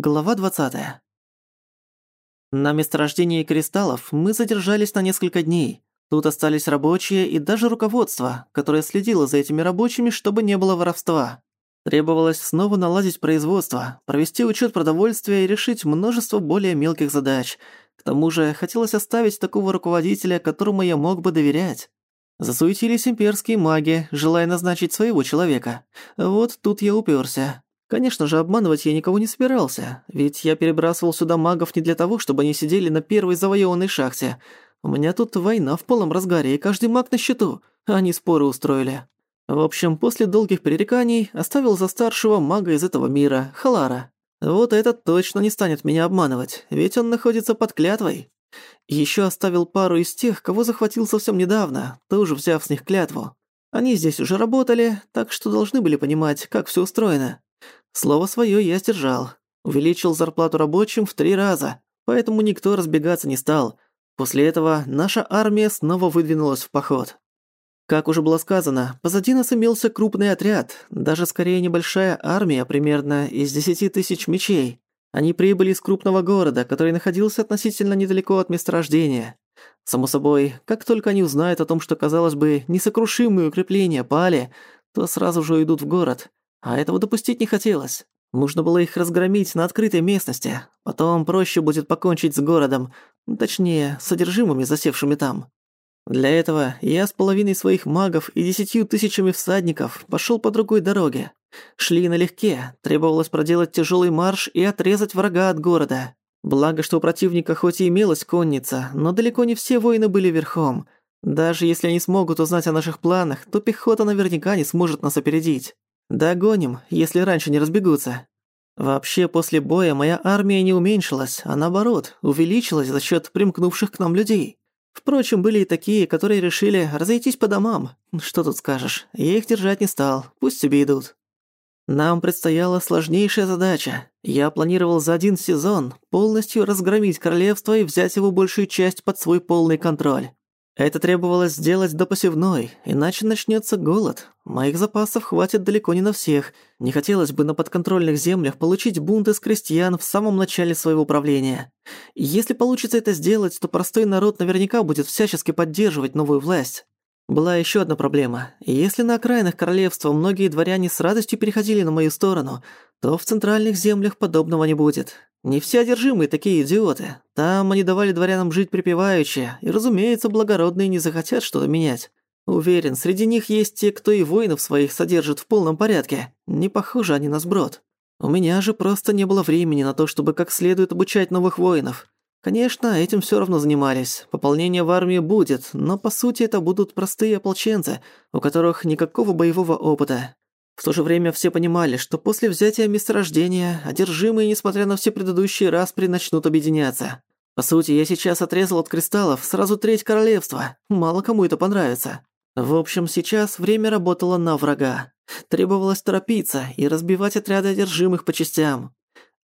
Глава 20. На месторождении кристаллов мы задержались на несколько дней. Тут остались рабочие и даже руководство, которое следило за этими рабочими, чтобы не было воровства. Требовалось снова наладить производство, провести учет продовольствия и решить множество более мелких задач. К тому же хотелось оставить такого руководителя, которому я мог бы доверять. Засуетились имперские маги, желая назначить своего человека. Вот тут я уперся. Конечно же, обманывать я никого не собирался, ведь я перебрасывал сюда магов не для того, чтобы они сидели на первой завоеванной шахте. У меня тут война в полном разгаре, и каждый маг на счету, они споры устроили. В общем, после долгих перереканий оставил за старшего мага из этого мира, Халара. Вот этот точно не станет меня обманывать, ведь он находится под клятвой. Еще оставил пару из тех, кого захватил совсем недавно, тоже взяв с них клятву. Они здесь уже работали, так что должны были понимать, как все устроено. Слово свое я сдержал. Увеличил зарплату рабочим в три раза, поэтому никто разбегаться не стал. После этого наша армия снова выдвинулась в поход. Как уже было сказано, позади нас имелся крупный отряд, даже скорее небольшая армия, примерно из десяти тысяч мечей. Они прибыли из крупного города, который находился относительно недалеко от месторождения. Само собой, как только они узнают о том, что, казалось бы, несокрушимые укрепления пали, то сразу же уйдут в город. А этого допустить не хотелось. Нужно было их разгромить на открытой местности. Потом проще будет покончить с городом, точнее, с содержимыми, засевшими там. Для этого я с половиной своих магов и десятью тысячами всадников пошёл по другой дороге. Шли налегке, требовалось проделать тяжёлый марш и отрезать врага от города. Благо, что у противника хоть и имелась конница, но далеко не все воины были верхом. Даже если они смогут узнать о наших планах, то пехота наверняка не сможет нас опередить. Догоним, если раньше не разбегутся. Вообще, после боя моя армия не уменьшилась, а наоборот, увеличилась за счет примкнувших к нам людей. Впрочем, были и такие, которые решили разойтись по домам. Что тут скажешь, я их держать не стал, пусть себе идут. Нам предстояла сложнейшая задача. Я планировал за один сезон полностью разгромить королевство и взять его большую часть под свой полный контроль. Это требовалось сделать до посевной, иначе начнется голод. Моих запасов хватит далеко не на всех. Не хотелось бы на подконтрольных землях получить бунт из крестьян в самом начале своего правления. Если получится это сделать, то простой народ наверняка будет всячески поддерживать новую власть. Была еще одна проблема. Если на окраинах королевства многие дворяне с радостью переходили на мою сторону, то в центральных землях подобного не будет. Не все одержимые такие идиоты. Там они давали дворянам жить припеваючи, и, разумеется, благородные не захотят что-то менять. Уверен, среди них есть те, кто и воинов своих содержит в полном порядке. Не похожи они на сброд. У меня же просто не было времени на то, чтобы как следует обучать новых воинов. Конечно, этим всё равно занимались. Пополнение в армии будет, но по сути это будут простые ополченцы, у которых никакого боевого опыта. В то же время все понимали, что после взятия месторождения одержимые, несмотря на все предыдущие распри, начнут объединяться. По сути, я сейчас отрезал от кристаллов сразу треть королевства. Мало кому это понравится. В общем, сейчас время работало на врага. Требовалось торопиться и разбивать отряды одержимых по частям.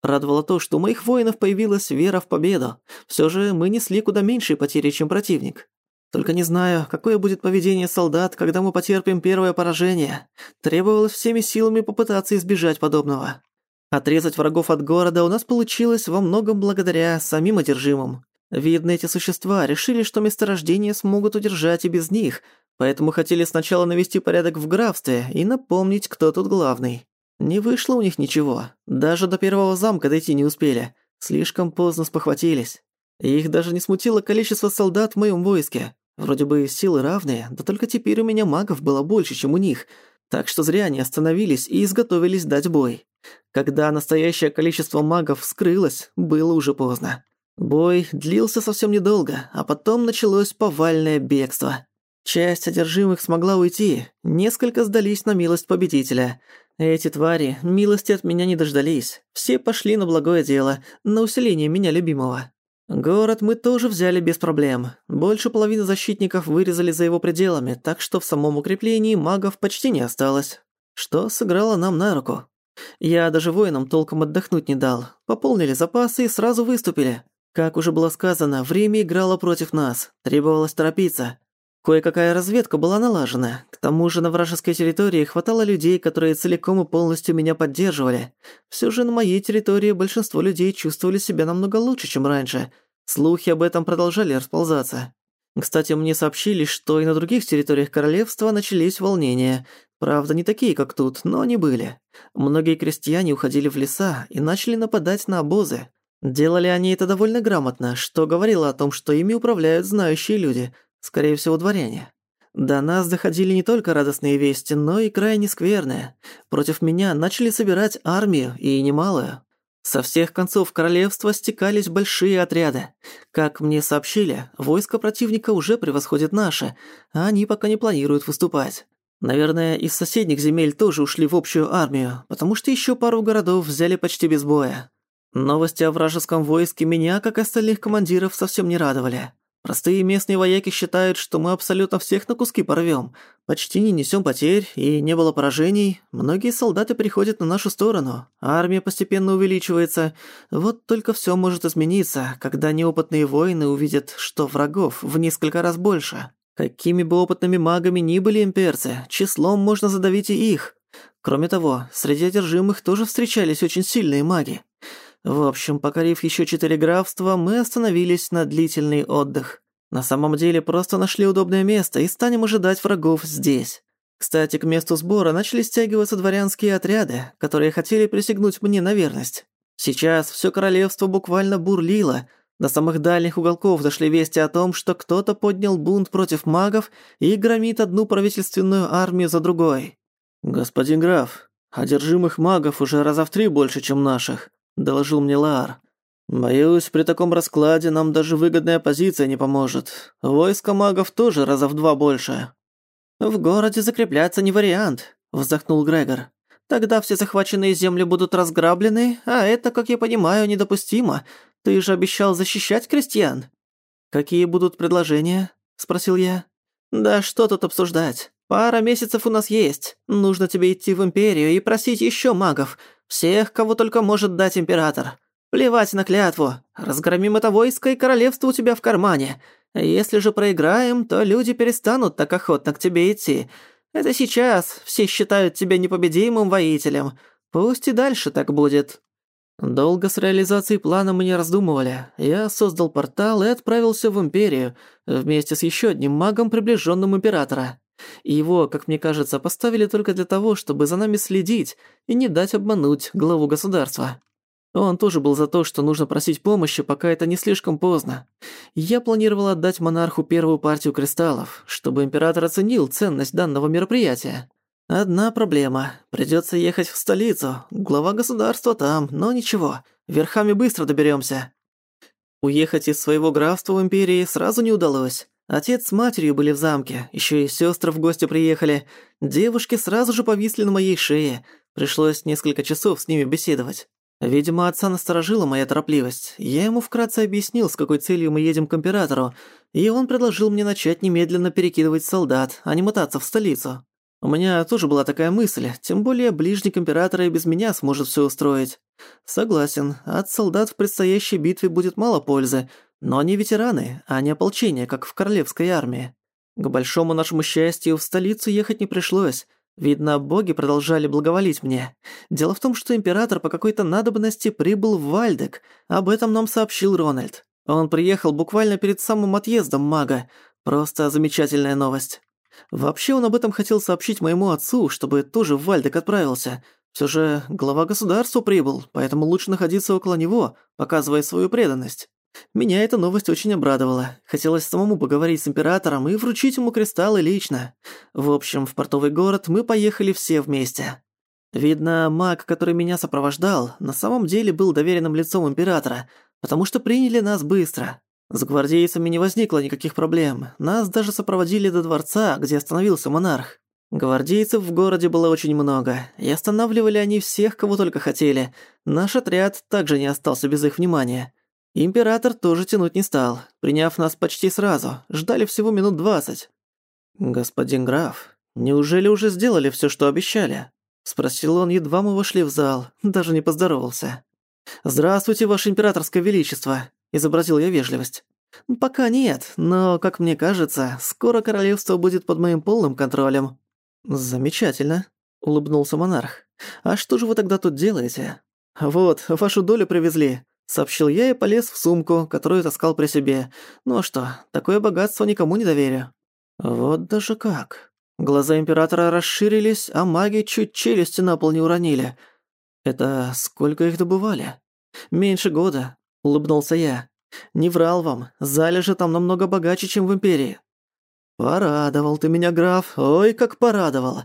Радовало то, что у моих воинов появилась вера в победу. Всё же мы несли куда меньшие потери, чем противник. Только не знаю, какое будет поведение солдат, когда мы потерпим первое поражение. Требовалось всеми силами попытаться избежать подобного. Отрезать врагов от города у нас получилось во многом благодаря самим одержимым. Видно, эти существа решили, что месторождения смогут удержать и без них, поэтому хотели сначала навести порядок в графстве и напомнить, кто тут главный. Не вышло у них ничего. Даже до первого замка дойти не успели. Слишком поздно спохватились. их даже не смутило количество солдат в моем войске. Вроде бы силы равные, да только теперь у меня магов было больше, чем у них, так что зря они остановились и изготовились дать бой. Когда настоящее количество магов скрылось, было уже поздно. Бой длился совсем недолго, а потом началось повальное бегство. Часть одержимых смогла уйти, несколько сдались на милость победителя. Эти твари милости от меня не дождались. Все пошли на благое дело, на усиление меня любимого. Город мы тоже взяли без проблем. Больше половины защитников вырезали за его пределами, так что в самом укреплении магов почти не осталось. Что сыграло нам на руку. Я даже воинам толком отдохнуть не дал. Пополнили запасы и сразу выступили. Как уже было сказано, время играло против нас. Требовалось торопиться. Кое-какая разведка была налажена. К тому же на вражеской территории хватало людей, которые целиком и полностью меня поддерживали. Всё же на моей территории большинство людей чувствовали себя намного лучше, чем раньше. Слухи об этом продолжали расползаться. Кстати, мне сообщили, что и на других территориях королевства начались волнения. Правда, не такие, как тут, но они были. Многие крестьяне уходили в леса и начали нападать на обозы. Делали они это довольно грамотно, что говорило о том, что ими управляют знающие люди – Скорее всего, дворяне. До нас доходили не только радостные вести, но и крайне скверные. Против меня начали собирать армию, и немалую. Со всех концов королевства стекались большие отряды. Как мне сообщили, войско противника уже превосходит наше, а они пока не планируют выступать. Наверное, из соседних земель тоже ушли в общую армию, потому что еще пару городов взяли почти без боя. Новости о вражеском войске меня, как остальных командиров, совсем не радовали. Простые местные вояки считают, что мы абсолютно всех на куски порвём. Почти не несём потерь, и не было поражений. Многие солдаты приходят на нашу сторону. Армия постепенно увеличивается. Вот только всё может измениться, когда неопытные воины увидят, что врагов в несколько раз больше. Какими бы опытными магами ни были имперцы, числом можно задавить и их. Кроме того, среди одержимых тоже встречались очень сильные маги. В общем, покорив еще четыре графства, мы остановились на длительный отдых. На самом деле просто нашли удобное место и станем ожидать врагов здесь. Кстати, к месту сбора начали стягиваться дворянские отряды, которые хотели присягнуть мне на верность. Сейчас все королевство буквально бурлило. До самых дальних уголков дошли вести о том, что кто-то поднял бунт против магов и громит одну правительственную армию за другой. «Господин граф, одержимых магов уже раза в три больше, чем наших. – доложил мне Лаар. «Боюсь, при таком раскладе нам даже выгодная позиция не поможет. Войско магов тоже раза в два больше». «В городе закрепляться не вариант», – вздохнул Грегор. «Тогда все захваченные земли будут разграблены, а это, как я понимаю, недопустимо. Ты же обещал защищать крестьян». «Какие будут предложения?» – спросил я. «Да что тут обсуждать? Пара месяцев у нас есть. Нужно тебе идти в Империю и просить еще магов. Всех, кого только может дать император. Плевать на клятву. Разгромим это войско, и королевство у тебя в кармане. Если же проиграем, то люди перестанут так охотно к тебе идти. Это сейчас все считают тебя непобедимым воителем. Пусть и дальше так будет». Долго с реализацией плана мы не раздумывали. Я создал портал и отправился в Империю вместе с еще одним магом, приближенным Императора. И его, как мне кажется, поставили только для того, чтобы за нами следить и не дать обмануть главу государства. Он тоже был за то, что нужно просить помощи, пока это не слишком поздно. Я планировал отдать монарху первую партию кристаллов, чтобы император оценил ценность данного мероприятия. Одна проблема. Придётся ехать в столицу. Глава государства там, но ничего. Верхами быстро доберёмся. Уехать из своего графства в империи сразу не удалось. Отец с матерью были в замке, ещё и сёстры в гости приехали. Девушки сразу же повисли на моей шее. Пришлось несколько часов с ними беседовать. Видимо, отца насторожила моя торопливость. Я ему вкратце объяснил, с какой целью мы едем к императору, и он предложил мне начать немедленно перекидывать солдат, а не мотаться в столицу. У меня тоже была такая мысль, тем более ближник императора и без меня сможет всё устроить. Согласен, от солдат в предстоящей битве будет мало пользы, но они ветераны, а не ополчение, как в королевской армии. К большому нашему счастью, в столицу ехать не пришлось. Видно, боги продолжали благоволить мне. Дело в том, что император по какой-то надобности прибыл в Вальдек. Об этом нам сообщил Рональд. Он приехал буквально перед самым отъездом мага. Просто замечательная новость. Вообще он об этом хотел сообщить моему отцу, чтобы тоже в Вальдек отправился. Всё же глава государства прибыл, поэтому лучше находиться около него, показывая свою преданность. Меня эта новость очень обрадовала. Хотелось самому поговорить с императором и вручить ему кристаллы лично. В общем, в портовый город мы поехали все вместе. Видно, маг, который меня сопровождал, на самом деле был доверенным лицом императора, потому что приняли нас быстро. С гвардейцами не возникло никаких проблем. Нас даже сопроводили до дворца, где остановился монарх. Гвардейцев в городе было очень много, и останавливали они всех, кого только хотели. Наш отряд также не остался без их внимания. Император тоже тянуть не стал, приняв нас почти сразу, ждали всего минут двадцать. «Господин граф, неужели уже сделали всё, что обещали?» Спросил он, едва мы вошли в зал, даже не поздоровался. «Здравствуйте, ваше императорское величество», – изобразил я вежливость. «Пока нет, но, как мне кажется, скоро королевство будет под моим полным контролем». «Замечательно», — улыбнулся монарх. «А что же вы тогда тут делаете?» «Вот, вашу долю привезли», — сообщил я и полез в сумку, которую таскал при себе. «Ну а что, такое богатство никому не доверю». «Вот даже как». Глаза Императора расширились, а маги чуть челюсти на пол не уронили. «Это сколько их добывали?» «Меньше года», — улыбнулся я. «Не врал вам, залежи там намного богаче, чем в Империи». «Порадовал ты меня, граф, ой, как порадовал!»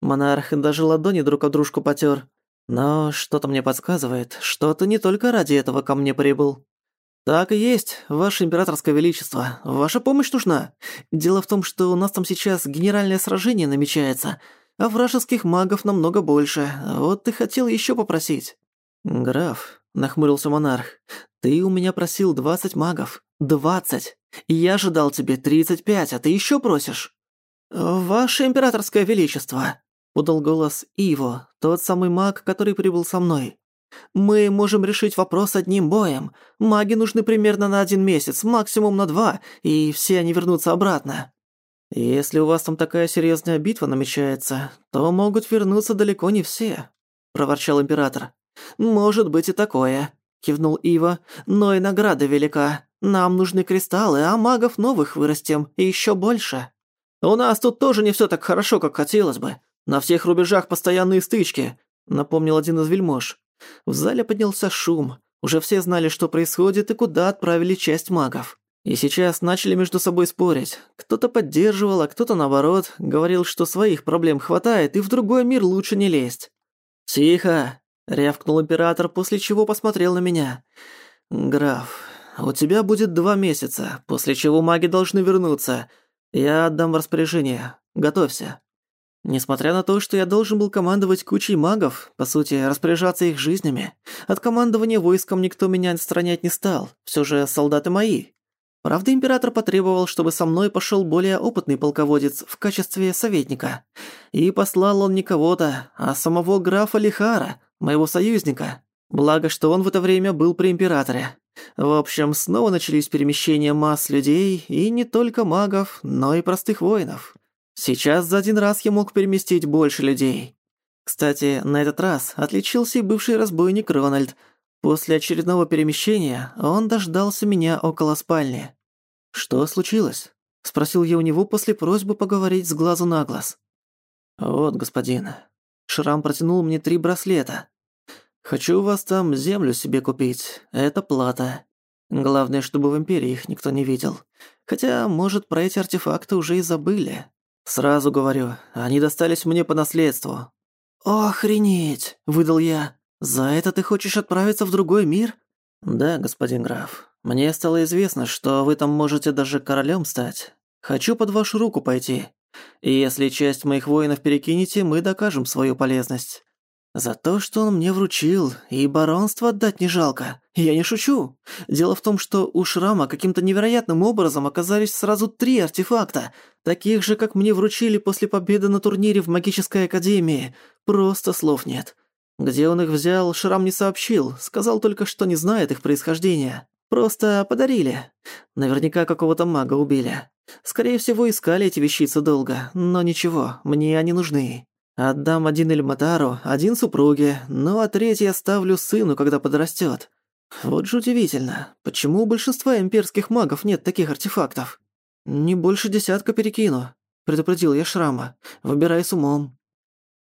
Монарх даже ладони друг об дружку потёр. «Но что-то мне подсказывает, что ты не только ради этого ко мне прибыл». «Так и есть, ваше императорское величество. Ваша помощь нужна. Дело в том, что у нас там сейчас генеральное сражение намечается, а вражеских магов намного больше. Вот ты хотел ещё попросить». «Граф», — нахмурился монарх, — «ты у меня просил двадцать магов. Двадцать. И я ожидал тебе тридцать пять, а ты ещё просишь». «Ваше императорское величество», — подал голос Иво, тот самый маг, который прибыл со мной. Мы можем решить вопрос одним боем. Маги нужны примерно на один месяц, максимум на два, и все они вернутся обратно. Если у вас там такая серьезная битва намечается, то могут вернуться далеко не все, проворчал император. Может быть и такое, кивнул Ива. Но и награда велика. Нам нужны кристаллы, а магов новых вырастем и еще больше. У нас тут тоже не все так хорошо, как хотелось бы. На всех рубежах постоянные стычки, напомнил один из вельмож. В зале поднялся шум. Уже все знали, что происходит и куда отправили часть магов. И сейчас начали между собой спорить. Кто-то поддерживал, а кто-то наоборот, говорил, что своих проблем хватает и в другой мир лучше не лезть. «Тихо!» — рявкнул император, после чего посмотрел на меня. «Граф, у тебя будет два месяца, после чего маги должны вернуться. Я отдам распоряжение. Готовься». Несмотря на то, что я должен был командовать кучей магов, по сути, распоряжаться их жизнями, от командования войском никто меня отстранять не стал, всё же солдаты мои. Правда, император потребовал, чтобы со мной пошёл более опытный полководец в качестве советника. И послал он не кого-то, а самого графа Лихара, моего союзника. Благо, что он в это время был при императоре. В общем, снова начались перемещения масс людей, и не только магов, но и простых воинов. Сейчас за один раз я мог переместить больше людей. Кстати, на этот раз отличился и бывший разбойник Рональд. После очередного перемещения он дождался меня около спальни. «Что случилось?» – спросил я у него после просьбы поговорить с глазу на глаз. «Вот, господин». Шрам протянул мне три браслета. «Хочу у вас там землю себе купить. Это плата. Главное, чтобы в Империи их никто не видел. Хотя, может, про эти артефакты уже и забыли. «Сразу говорю, они достались мне по наследству». «Охренеть!» – выдал я. «За это ты хочешь отправиться в другой мир?» «Да, господин граф. Мне стало известно, что вы там можете даже королем стать. Хочу под вашу руку пойти. И если часть моих воинов перекинете, мы докажем свою полезность. За то, что он мне вручил, и баронство отдать не жалко. Я не шучу. Дело в том, что у Шрама каким-то невероятным образом оказались сразу три артефакта, таких же, как мне вручили после победы на турнире в магической академии. Просто слов нет. Где он их взял, Шрам не сообщил, сказал только, что не знает их происхождения. Просто подарили. Наверняка какого-то мага убили. Скорее всего, искали эти вещицы долго, но ничего, мне они нужны. Отдам один Эльматару, один супруге, ну а третий оставлю сыну, когда подрастёт. Вот же удивительно, почему у большинства имперских магов нет таких артефактов? Не больше десятка перекину, предупредил я Шрама. Выбирай с умом.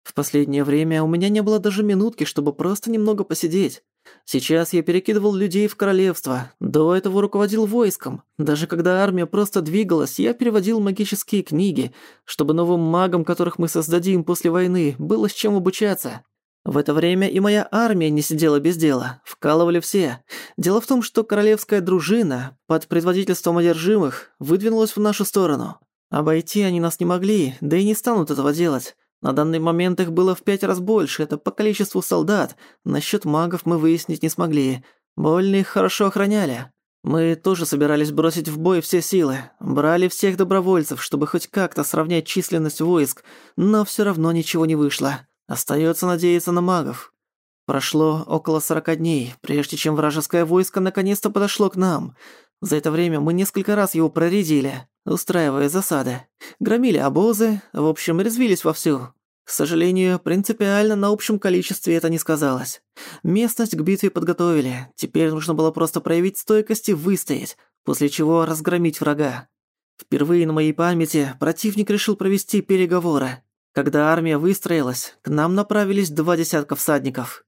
В последнее время у меня не было даже минутки, чтобы просто немного посидеть. Сейчас я перекидывал людей в королевство, до этого руководил войском. Даже когда армия просто двигалась, я переводил магические книги, чтобы новым магам, которых мы создадим после войны, было с чем обучаться. В это время и моя армия не сидела без дела, вкалывали все. Дело в том, что королевская дружина под предводительством одержимых выдвинулась в нашу сторону. Обойти они нас не могли, да и не станут этого делать. На данный момент их было в пять раз больше, это по количеству солдат. Насчёт магов мы выяснить не смогли. Больно их хорошо охраняли. Мы тоже собирались бросить в бой все силы. Брали всех добровольцев, чтобы хоть как-то сравнять численность войск, но всё равно ничего не вышло. Остаётся надеяться на магов. Прошло около сорока дней, прежде чем вражеское войско наконец-то подошло к нам. За это время мы несколько раз его проредили, устраивая засады. Громили обозы, в общем, резвились вовсю. К сожалению, принципиально на общем количестве это не сказалось. Местность к битве подготовили, теперь нужно было просто проявить стойкость и выстоять, после чего разгромить врага. Впервые на моей памяти противник решил провести переговоры. Когда армия выстроилась, к нам направились два десятка всадников.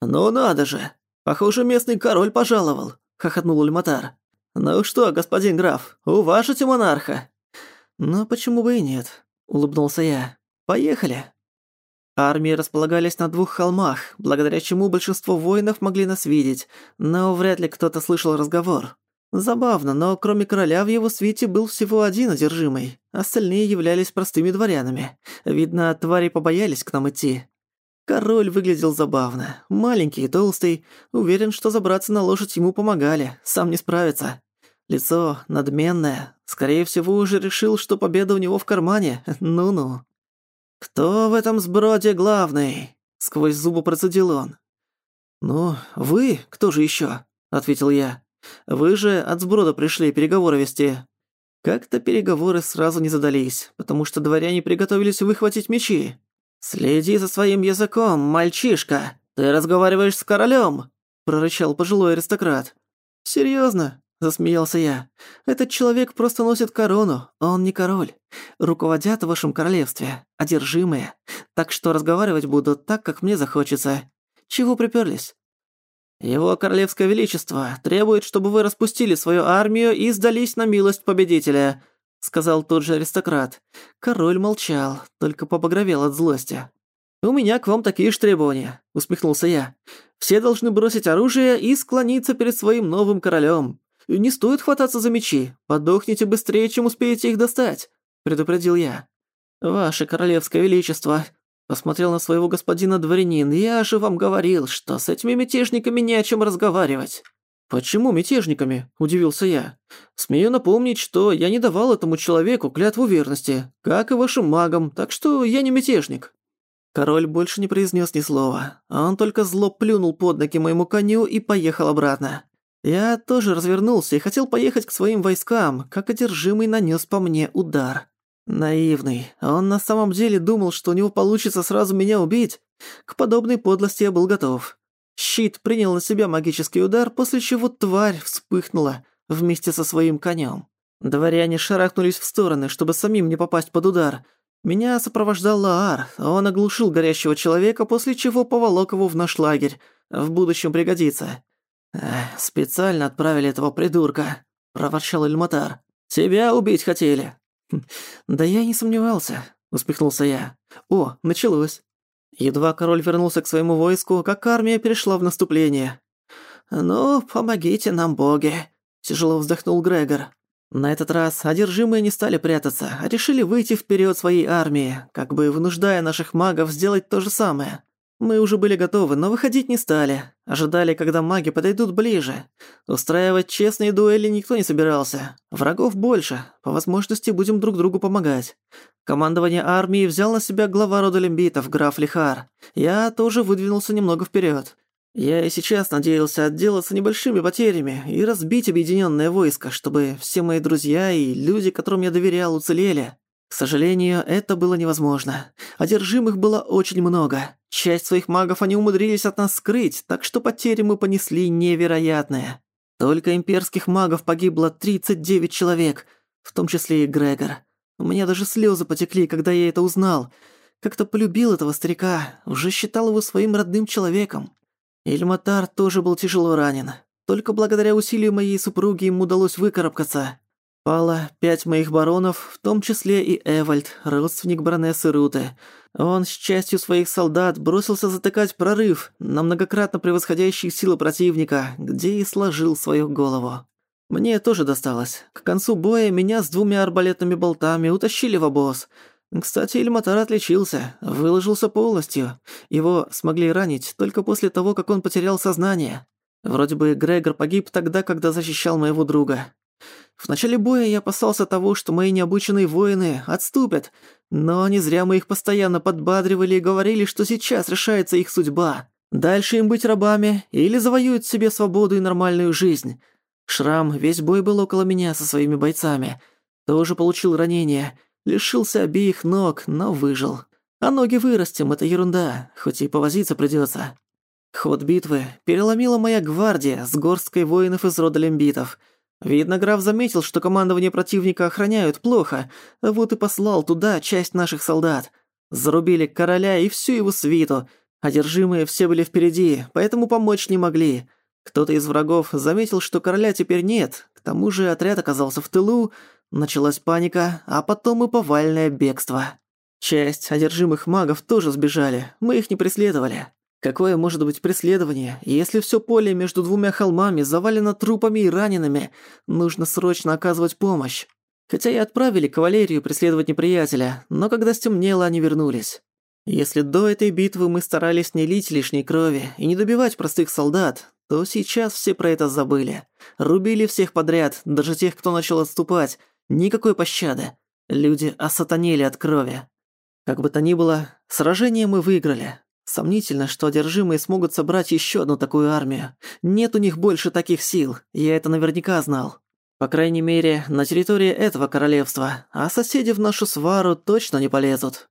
«Ну надо же! Похоже, местный король пожаловал», — хохотнул Ульматар. «Ну что, господин граф, уважите монарха?» «Ну, почему бы и нет?» — улыбнулся я. Поехали!» Армии располагались на двух холмах, благодаря чему большинство воинов могли нас видеть, но вряд ли кто-то слышал разговор. Забавно, но кроме короля в его свите был всего один одержимый, остальные являлись простыми дворянами. Видно, твари побоялись к нам идти. Король выглядел забавно, маленький и толстый, уверен, что забраться на лошадь ему помогали, сам не справится. Лицо надменное, скорее всего, уже решил, что победа у него в кармане, ну-ну. «Кто в этом сброде главный?» — сквозь зубы процедил он. «Ну, вы, кто же ещё?» — ответил я. «Вы же от сброда пришли переговоры вести». Как-то переговоры сразу не задались, потому что дворяне приготовились выхватить мечи. «Следи за своим языком, мальчишка! Ты разговариваешь с королем!» — прорычал пожилой аристократ. «Серьёзно? Засмеялся я. «Этот человек просто носит корону, он не король. Руководят в вашем королевстве, одержимые. Так что разговаривать буду так, как мне захочется. Чего приперлись?» «Его королевское величество требует, чтобы вы распустили свою армию и сдались на милость победителя», сказал тот же аристократ. Король молчал, только побагровел от злости. «У меня к вам такие же требования», усмехнулся я. «Все должны бросить оружие и склониться перед своим новым королем. «Не стоит хвататься за мечи. Подохните быстрее, чем успеете их достать», — предупредил я. «Ваше королевское величество», — посмотрел на своего господина дворянин, «я же вам говорил, что с этими мятежниками не о чем разговаривать». «Почему мятежниками?» – удивился я. «Смею напомнить, что я не давал этому человеку клятву верности, как и вашим магам, так что я не мятежник». Король больше не произнес ни слова, а он только зло плюнул под ноги моему коню и поехал обратно. Я тоже развернулся и хотел поехать к своим войскам, как одержимый нанес по мне удар. Наивный. Он на самом деле думал, что у него получится сразу меня убить. К подобной подлости я был готов. Щит принял на себя магический удар, после чего тварь вспыхнула вместе со своим конем. Дворяне шарахнулись в стороны, чтобы самим не попасть под удар. Меня сопровождал Лаар, он оглушил горящего человека, после чего поволок его в наш лагерь. В будущем пригодится. Специально отправили этого придурка», — проворчал Эльматар. «Тебя убить хотели». «Хм, «Да я не сомневался», — усмехнулся я. «О, началось». Едва король вернулся к своему войску, как армия перешла в наступление. «Ну, помогите нам, боги», — тяжело вздохнул Грегор. На этот раз одержимые не стали прятаться, а решили выйти вперед своей армии, как бы вынуждая наших магов сделать то же самое. Мы уже были готовы, но выходить не стали. Ожидали, когда маги подойдут ближе. Устраивать честные дуэли никто не собирался. Врагов больше. По возможности будем друг другу помогать. Командование армии взял на себя глава рода лимбитов, граф Лихар. Я тоже выдвинулся немного вперед. Я и сейчас надеялся отделаться небольшими потерями и разбить объединенное войско, чтобы все мои друзья и люди, которым я доверял, уцелели. К сожалению, это было невозможно. Одержимых было очень много. Часть своих магов они умудрились от нас скрыть, так что потери мы понесли невероятные. Только имперских магов погибло 39 человек, в том числе и Грегор. У меня даже слезы потекли, когда я это узнал. Как-то полюбил этого старика, уже считал его своим родным человеком. Ильматар тоже был тяжело ранен. Только благодаря усилию моей супруги ему удалось выкарабкаться. Пало пять моих баронов, в том числе и Эвальд, родственник баронессы Руты. Он с частью своих солдат бросился затыкать прорыв на многократно превосходящие силы противника, где и сложил свою голову. Мне тоже досталось. К концу боя меня с двумя арбалетными болтами утащили в обоз. Кстати, Ильматар отличился, выложился полностью. Его смогли ранить только после того, как он потерял сознание. Вроде бы Грегор погиб тогда, когда защищал моего друга. В начале боя я опасался того, что мои необученные воины отступят, но не зря мы их постоянно подбадривали и говорили, что сейчас решается их судьба. Дальше им быть рабами или завоюют себе свободу и нормальную жизнь. Шрам весь бой был около меня со своими бойцами. Тоже получил ранение, лишился обеих ног, но выжил. А ноги вырастем, это ерунда, хоть и повозиться придётся. Ход битвы переломила моя гвардия с горсткой воинов из рода лембитов. Видно, граф заметил, что командование противника охраняют плохо, вот и послал туда часть наших солдат. Зарубили короля и всю его свиту. Одержимые все были впереди, поэтому помочь не могли. Кто-то из врагов заметил, что короля теперь нет, к тому же отряд оказался в тылу, началась паника, а потом и повальное бегство. Часть одержимых магов тоже сбежали, мы их не преследовали. Какое может быть преследование, если все поле между двумя холмами завалено трупами и ранеными? Нужно срочно оказывать помощь. Хотя и отправили кавалерию преследовать неприятеля, но когда стемнело, они вернулись. Если до этой битвы мы старались не лить лишней крови и не добивать простых солдат, то сейчас все про это забыли. Рубили всех подряд, даже тех, кто начал отступать. Никакой пощады. Люди осатанели от крови. Как бы то ни было, сражение мы выиграли. Сомнительно, что одержимые смогут собрать еще одну такую армию. Нет у них больше таких сил, я это наверняка знал. По крайней мере, на территории этого королевства, а соседи в нашу свару точно не полезут.